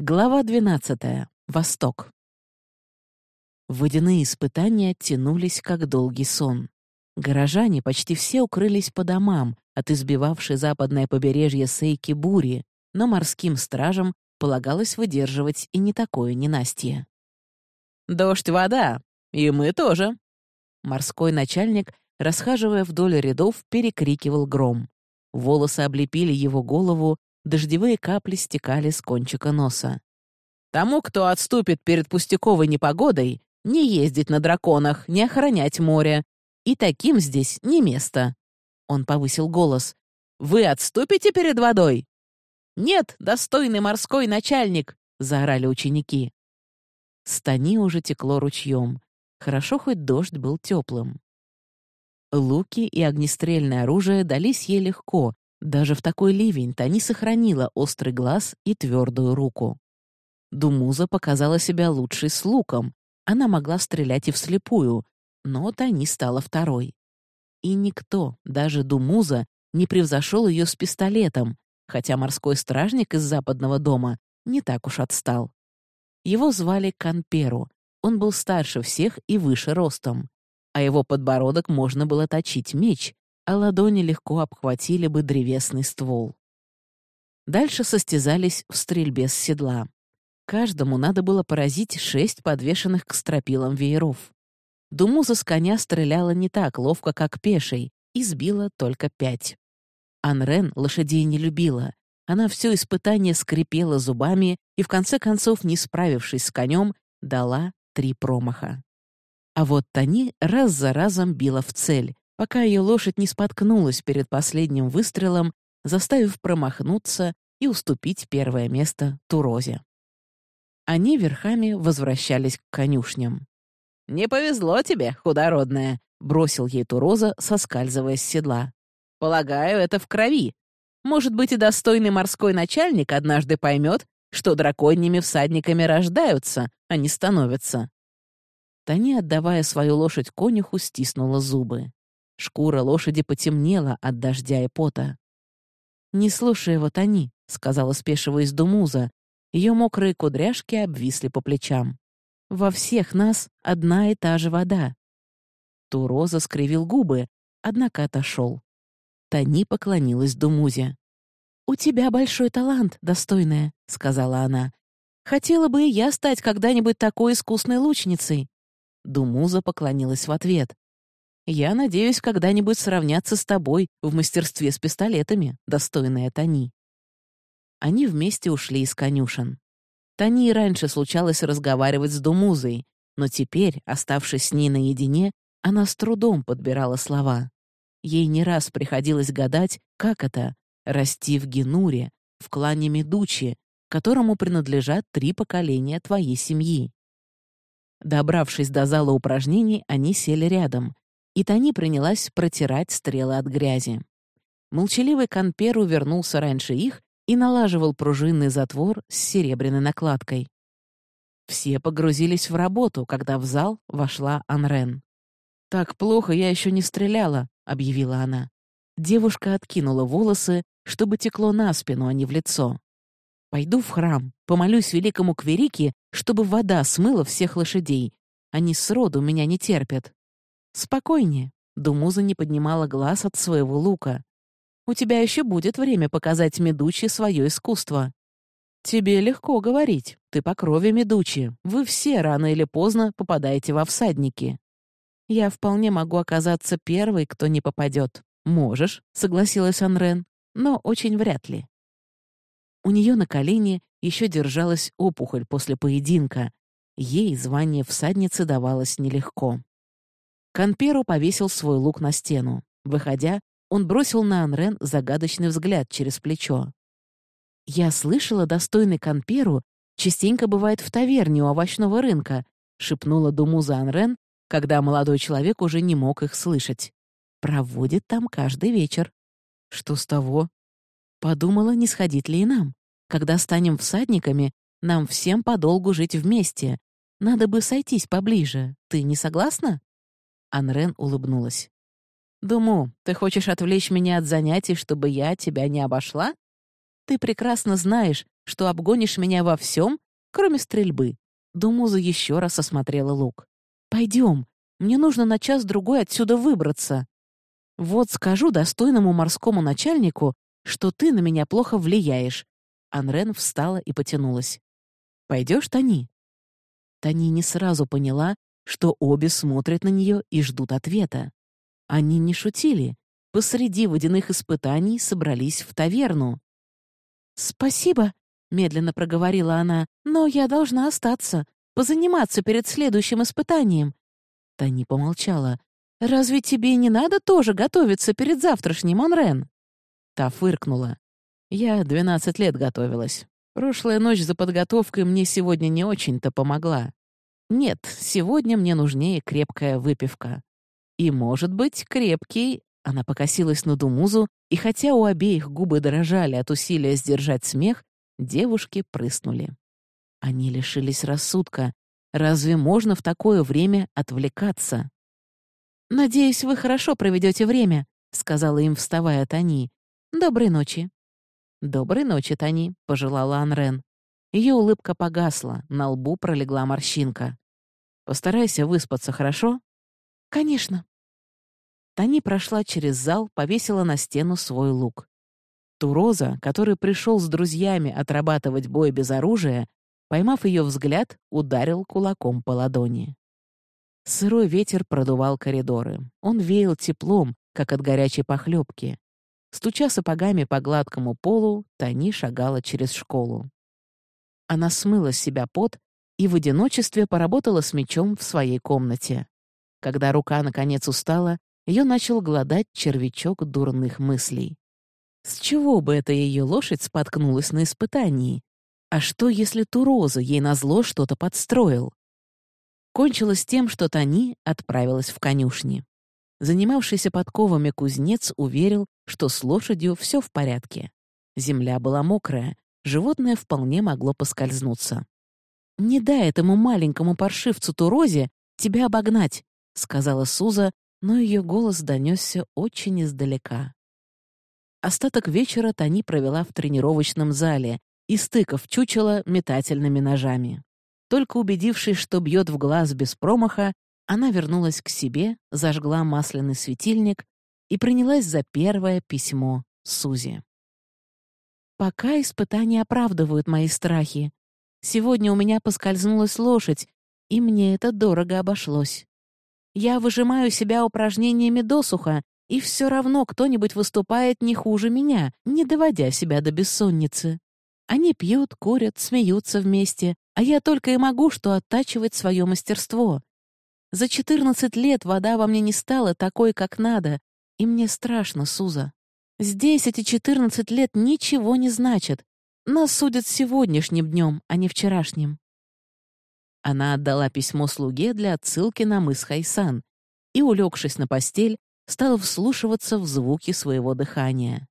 Глава 12. Восток. Водяные испытания тянулись как долгий сон. Горожане почти все укрылись по домам от избивавшей западное побережье Сейки бури, но морским стражам полагалось выдерживать и не такое ненастье. «Дождь, вода! И мы тоже!» Морской начальник, расхаживая вдоль рядов, перекрикивал гром. Волосы облепили его голову, дождевые капли стекали с кончика носа. «Тому, кто отступит перед пустяковой непогодой, не ездить на драконах, не охранять море. И таким здесь не место». Он повысил голос. «Вы отступите перед водой?» «Нет, достойный морской начальник!» — заорали ученики. Стани уже текло ручьем. Хорошо, хоть дождь был теплым. Луки и огнестрельное оружие дались ей легко, даже в такой ливень Тани сохранила острый глаз и твердую руку. Думуза показала себя лучшей с луком. Она могла стрелять и вслепую, но Тани стала второй. И никто, даже Думуза, не превзошел ее с пистолетом, хотя морской стражник из западного дома не так уж отстал. Его звали Канперу. Он был старше всех и выше ростом. А его подбородок можно было точить меч, а ладони легко обхватили бы древесный ствол. Дальше состязались в стрельбе с седла. Каждому надо было поразить шесть подвешенных к стропилам вееров. Думуза с коня стреляла не так ловко, как пешей, и сбила только пять. Анрен лошадей не любила. Она все испытание скрипела зубами и, в конце концов, не справившись с конем, дала три промаха. А вот Тани раз за разом била в цель, пока ее лошадь не споткнулась перед последним выстрелом, заставив промахнуться и уступить первое место Турозе. Они верхами возвращались к конюшням. «Не повезло тебе, худородная», — бросил ей Туроза, соскальзывая с седла. «Полагаю, это в крови. Может быть, и достойный морской начальник однажды поймет, что драконьими всадниками рождаются, а не становятся». Тани, отдавая свою лошадь конюху, стиснула зубы. Шкура лошади потемнела от дождя и пота. «Не слушай его, Тони», — сказала спешиваясь Думуза. Ее мокрые кудряшки обвисли по плечам. «Во всех нас одна и та же вода». Туроза скривил губы, однако отошел. Тони поклонилась Думузе. «У тебя большой талант, достойная», — сказала она. «Хотела бы и я стать когда-нибудь такой искусной лучницей». Думуза поклонилась в ответ. Я надеюсь когда-нибудь сравняться с тобой в мастерстве с пистолетами, достойная Тони». Они вместе ушли из конюшен. Тони и раньше случалось разговаривать с Думузой, но теперь, оставшись с ней наедине, она с трудом подбирала слова. Ей не раз приходилось гадать, как это — расти в Генуре, в клане Медучи, которому принадлежат три поколения твоей семьи. Добравшись до зала упражнений, они сели рядом, и Тони принялась протирать стрелы от грязи. Молчаливый Канперу вернулся раньше их и налаживал пружинный затвор с серебряной накладкой. Все погрузились в работу, когда в зал вошла Анрен. «Так плохо я еще не стреляла», — объявила она. Девушка откинула волосы, чтобы текло на спину, а не в лицо. «Пойду в храм, помолюсь великому Кверике, чтобы вода смыла всех лошадей. Они сроду меня не терпят». «Спокойнее», — Думуза не поднимала глаз от своего лука. «У тебя еще будет время показать Медучи свое искусство». «Тебе легко говорить. Ты по крови Медучи. Вы все рано или поздно попадаете во всадники». «Я вполне могу оказаться первой, кто не попадет». «Можешь», — согласилась Анрен, — «но очень вряд ли». У нее на колене еще держалась опухоль после поединка. Ей звание всадницы давалось нелегко. Канперо повесил свой лук на стену. Выходя, он бросил на Анрен загадочный взгляд через плечо. «Я слышала, достойный Канперу частенько бывает в таверне у овощного рынка», шепнула Думуза Анрен, когда молодой человек уже не мог их слышать. «Проводит там каждый вечер». «Что с того?» Подумала, не сходить ли и нам. Когда станем всадниками, нам всем подолгу жить вместе. Надо бы сойтись поближе. Ты не согласна?» Анрен улыбнулась. «Думу, ты хочешь отвлечь меня от занятий, чтобы я тебя не обошла? Ты прекрасно знаешь, что обгонишь меня во всем, кроме стрельбы». Думуза еще раз осмотрела лук. «Пойдем, мне нужно на час-другой отсюда выбраться. Вот скажу достойному морскому начальнику, что ты на меня плохо влияешь». Анрен встала и потянулась. «Пойдешь, Тони?» Тони не сразу поняла, что обе смотрят на нее и ждут ответа. Они не шутили. Посреди водяных испытаний собрались в таверну. «Спасибо», — медленно проговорила она, «но я должна остаться, позаниматься перед следующим испытанием». Тони помолчала. «Разве тебе не надо тоже готовиться перед завтрашним, Анрен?» Та фыркнула. «Я двенадцать лет готовилась. Прошлая ночь за подготовкой мне сегодня не очень-то помогла. Нет, сегодня мне нужнее крепкая выпивка. И, может быть, крепкий...» Она покосилась на Думузу, и хотя у обеих губы дрожали от усилия сдержать смех, девушки прыснули. Они лишились рассудка. Разве можно в такое время отвлекаться? «Надеюсь, вы хорошо проведете время», — сказала им, вставая Тони. «Доброй ночи». «Доброй ночи, Тони», — пожелала Анрен. Ее улыбка погасла, на лбу пролегла морщинка. «Постарайся выспаться, хорошо?» «Конечно». Тони прошла через зал, повесила на стену свой лук. Туроза, который пришел с друзьями отрабатывать бой без оружия, поймав ее взгляд, ударил кулаком по ладони. Сырой ветер продувал коридоры. Он веял теплом, как от горячей похлебки. Стуча сапогами по гладкому полу, Тони шагала через школу. Она смыла с себя пот и в одиночестве поработала с мечом в своей комнате. Когда рука наконец устала, ее начал глодать червячок дурных мыслей. С чего бы эта ее лошадь споткнулась на испытании? А что, если Туроза ей назло что-то подстроил? Кончилось тем, что Тони отправилась в конюшни. Занимавшийся подковами кузнец уверил, что с лошадью все в порядке. Земля была мокрая, животное вполне могло поскользнуться. «Не дай этому маленькому паршивцу Турозе тебя обогнать», — сказала Суза, но ее голос донесся очень издалека. Остаток вечера Тони провела в тренировочном зале, истыкав чучело метательными ножами. Только убедившись, что бьет в глаз без промаха, она вернулась к себе, зажгла масляный светильник и принялась за первое письмо Сузи. «Пока испытания оправдывают мои страхи. Сегодня у меня поскользнулась лошадь, и мне это дорого обошлось. Я выжимаю себя упражнениями досуха, и все равно кто-нибудь выступает не хуже меня, не доводя себя до бессонницы. Они пьют, курят, смеются вместе, а я только и могу что оттачивать свое мастерство. За 14 лет вода во мне не стала такой, как надо, и мне страшно, Суза. Здесь эти 14 лет ничего не значат. Нас судят сегодняшним днем, а не вчерашним. Она отдала письмо слуге для отсылки на мыс Хайсан и, улегшись на постель, стала вслушиваться в звуки своего дыхания.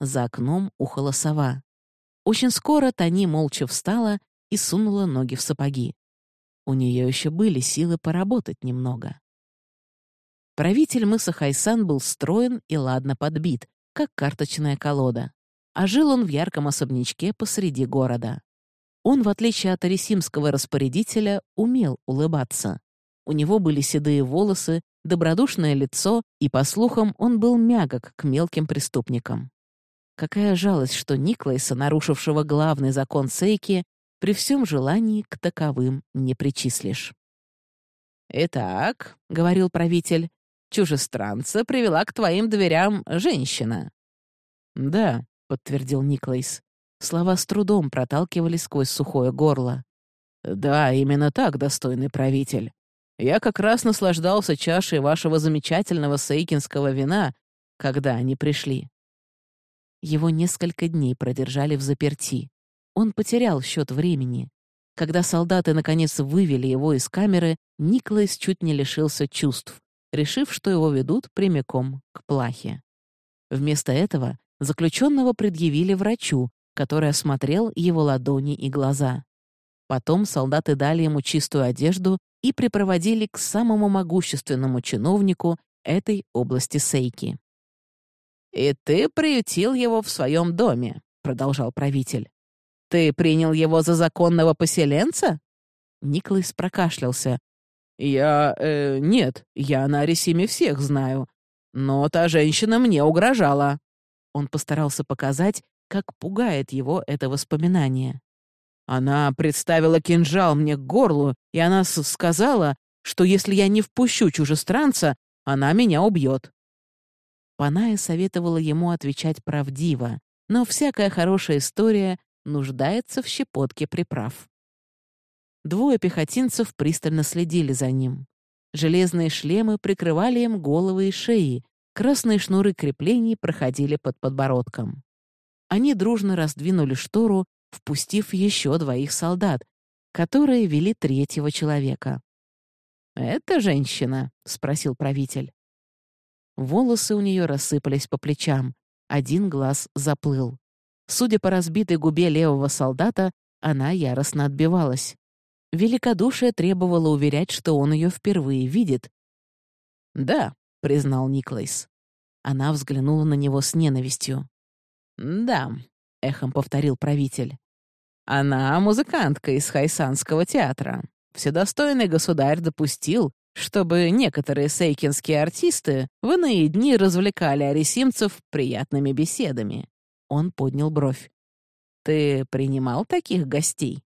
За окном ухала сова. Очень скоро Тони молча встала и сунула ноги в сапоги. У нее еще были силы поработать немного. Правитель мыса Хайсан был строен и ладно подбит, как карточная колода. А жил он в ярком особнячке посреди города. Он, в отличие от арисимского распорядителя, умел улыбаться. У него были седые волосы, добродушное лицо, и, по слухам, он был мягок к мелким преступникам. Какая жалость, что Никлайса, нарушившего главный закон Сейки, при всем желании к таковым не причислишь. «Итак», — говорил правитель, — «чужестранца привела к твоим дверям женщина». «Да», — подтвердил Никлайс. Слова с трудом проталкивались сквозь сухое горло. «Да, именно так, достойный правитель. Я как раз наслаждался чашей вашего замечательного сейкинского вина, когда они пришли». Его несколько дней продержали в заперти. Он потерял счет времени. Когда солдаты наконец вывели его из камеры, Николас чуть не лишился чувств, решив, что его ведут прямиком к плахе. Вместо этого заключенного предъявили врачу, который осмотрел его ладони и глаза. Потом солдаты дали ему чистую одежду и припроводили к самому могущественному чиновнику этой области Сейки. «И ты приютил его в своем доме», — продолжал правитель. Ты принял его за законного поселенца?» Николас прокашлялся. «Я... Э, нет, я на Арисиме всех знаю. Но та женщина мне угрожала». Он постарался показать, как пугает его это воспоминание. Она представила кинжал мне к горлу, и она сказала, что если я не впущу чужестранца, она меня убьет. Паная советовала ему отвечать правдиво, но всякая хорошая история нуждается в щепотке приправ. Двое пехотинцев пристально следили за ним. Железные шлемы прикрывали им головы и шеи, красные шнуры креплений проходили под подбородком. Они дружно раздвинули штору, впустив еще двоих солдат, которые вели третьего человека. «Это женщина?» — спросил правитель. Волосы у нее рассыпались по плечам, один глаз заплыл. Судя по разбитой губе левого солдата, она яростно отбивалась. Великодушие требовало уверять, что он ее впервые видит. «Да», — признал Никлайс. Она взглянула на него с ненавистью. «Да», — эхом повторил правитель. «Она музыкантка из Хайсанского театра. Вседостойный государь допустил, чтобы некоторые сейкинские артисты в иные дни развлекали арисимцев приятными беседами». Он поднял бровь. «Ты принимал таких гостей?»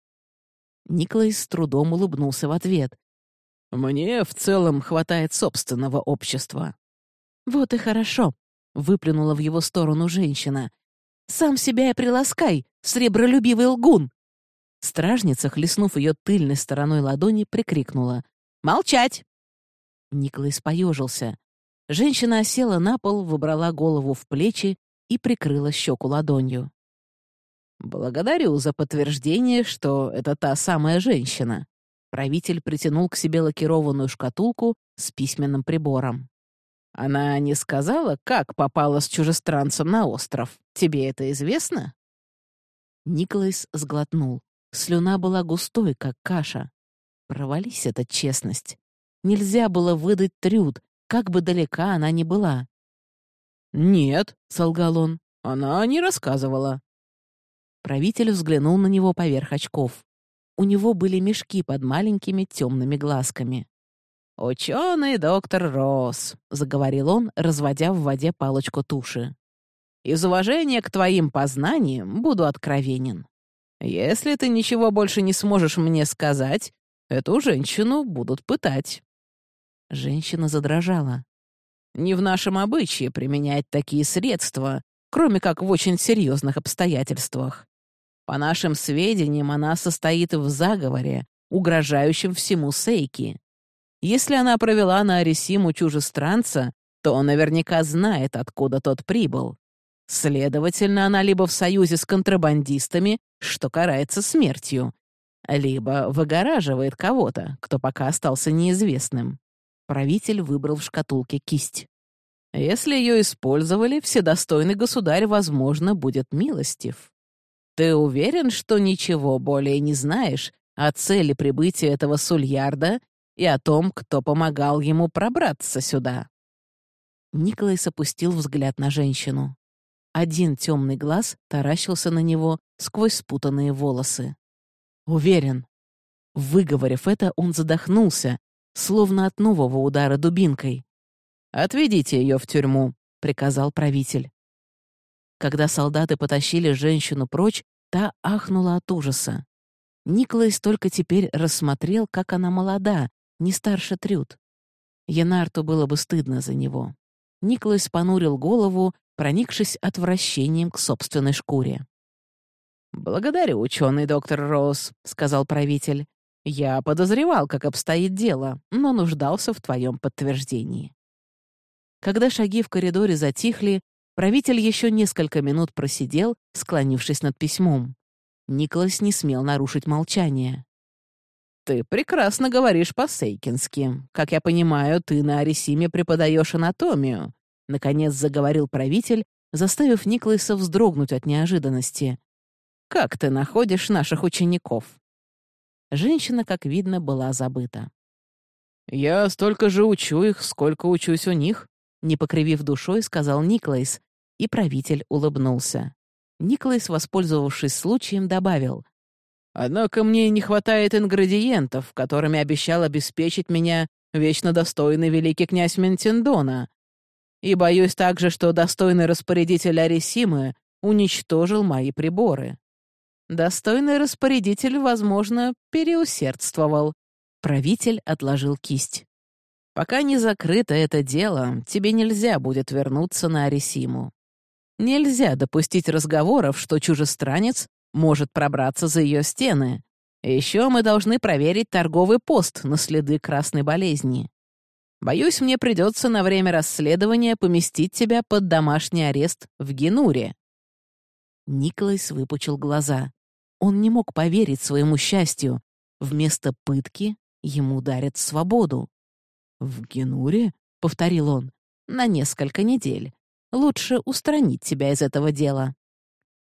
Николай с трудом улыбнулся в ответ. «Мне в целом хватает собственного общества». «Вот и хорошо», — выплюнула в его сторону женщина. «Сам себя и приласкай, сребролюбивый лгун!» Стражница, хлестнув ее тыльной стороной ладони, прикрикнула. «Молчать!» Николай поежился. Женщина осела на пол, выбрала голову в плечи и прикрыла щеку ладонью. «Благодарю за подтверждение, что это та самая женщина». Правитель притянул к себе лакированную шкатулку с письменным прибором. «Она не сказала, как попала с чужестранцем на остров. Тебе это известно?» Николас сглотнул. Слюна была густой, как каша. Провались эта честность. Нельзя было выдать трюд, как бы далека она ни была. «Нет», — солгал он, — «она не рассказывала». Правитель взглянул на него поверх очков. У него были мешки под маленькими темными глазками. «Ученый доктор Росс», — заговорил он, разводя в воде палочку туши. «Из уважения к твоим познаниям буду откровенен. Если ты ничего больше не сможешь мне сказать, эту женщину будут пытать». Женщина задрожала. «Не в нашем обычае применять такие средства, кроме как в очень серьезных обстоятельствах. По нашим сведениям, она состоит в заговоре, угрожающем всему Сейки. Если она провела на Арисиму чужестранца, то он наверняка знает, откуда тот прибыл. Следовательно, она либо в союзе с контрабандистами, что карается смертью, либо выгораживает кого-то, кто пока остался неизвестным. Правитель выбрал в шкатулке кисть. Если ее использовали, вседостойный государь, возможно, будет милостив. Ты уверен, что ничего более не знаешь о цели прибытия этого сульярда и о том, кто помогал ему пробраться сюда?» Николай опустил взгляд на женщину. Один темный глаз таращился на него сквозь спутанные волосы. «Уверен». Выговорив это, он задохнулся, словно от нового удара дубинкой. «Отведите ее в тюрьму», — приказал правитель. Когда солдаты потащили женщину прочь, та ахнула от ужаса. Николас только теперь рассмотрел, как она молода, не старше Трюд. Янарту было бы стыдно за него. Николас понурил голову, проникшись отвращением к собственной шкуре. «Благодарю, ученый доктор Роуз», — сказал правитель. «Я подозревал, как обстоит дело, но нуждался в твоем подтверждении». Когда шаги в коридоре затихли, Правитель еще несколько минут просидел, склонившись над письмом. Николас не смел нарушить молчание. «Ты прекрасно говоришь по-сейкински. Как я понимаю, ты на Арисиме преподаешь анатомию», — наконец заговорил правитель, заставив Николаса вздрогнуть от неожиданности. «Как ты находишь наших учеников?» Женщина, как видно, была забыта. «Я столько же учу их, сколько учусь у них», — не покривив душой, сказал Николайс, и правитель улыбнулся. Николас, воспользовавшись случаем, добавил. «Однако мне не хватает ингредиентов, которыми обещал обеспечить меня вечно достойный великий князь Ментендона. И боюсь также, что достойный распорядитель Арисимы уничтожил мои приборы. Достойный распорядитель, возможно, переусердствовал. Правитель отложил кисть. Пока не закрыто это дело, тебе нельзя будет вернуться на Арисиму. Нельзя допустить разговоров, что чужестранец может пробраться за ее стены. Еще мы должны проверить торговый пост на следы красной болезни. Боюсь, мне придется на время расследования поместить тебя под домашний арест в Генуре». Николас выпучил глаза. Он не мог поверить своему счастью. Вместо пытки ему дарят свободу. «В Генуре?» — повторил он. «На несколько недель. Лучше устранить тебя из этого дела».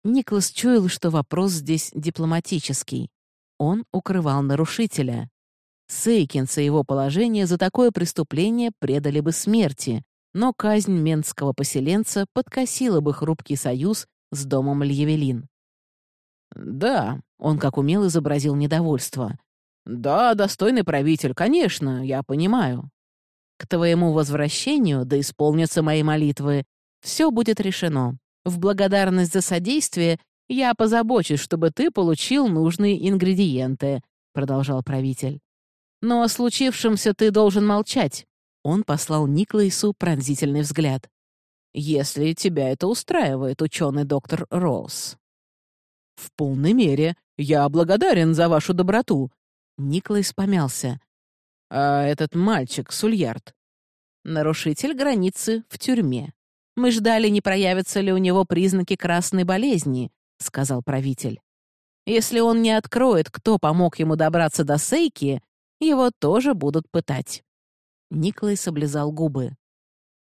Никлас чуял, что вопрос здесь дипломатический. Он укрывал нарушителя. Сейкинса и его положение за такое преступление предали бы смерти, но казнь менского поселенца подкосила бы хрупкий союз с домом Льявелин. «Да», — он как умел изобразил недовольство. «Да, достойный правитель, конечно, я понимаю. К твоему возвращению, да исполнятся мои молитвы, все будет решено. В благодарность за содействие я позабочусь, чтобы ты получил нужные ингредиенты», — продолжал правитель. «Но о случившемся ты должен молчать». Он послал Никлайсу пронзительный взгляд. «Если тебя это устраивает, ученый доктор Роуз». «В полной мере. Я благодарен за вашу доброту». Никлайс помялся. «А этот мальчик, Сульярд?» «Нарушитель границы в тюрьме. Мы ждали, не проявятся ли у него признаки красной болезни», — сказал правитель. «Если он не откроет, кто помог ему добраться до Сейки, его тоже будут пытать». Никлайс облизал губы.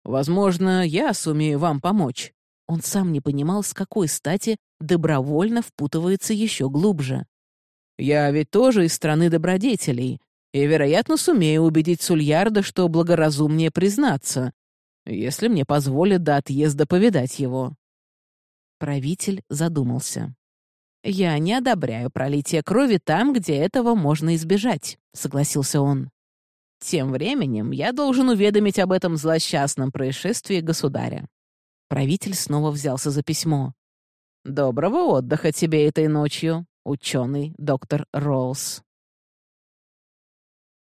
«Возможно, я сумею вам помочь». Он сам не понимал, с какой стати добровольно впутывается еще глубже. «Я ведь тоже из страны добродетелей, и, вероятно, сумею убедить Сульярда, что благоразумнее признаться, если мне позволят до отъезда повидать его». Правитель задумался. «Я не одобряю пролитие крови там, где этого можно избежать», — согласился он. «Тем временем я должен уведомить об этом злосчастном происшествии государя». Правитель снова взялся за письмо. «Доброго отдыха тебе этой ночью, ученый доктор Роуз».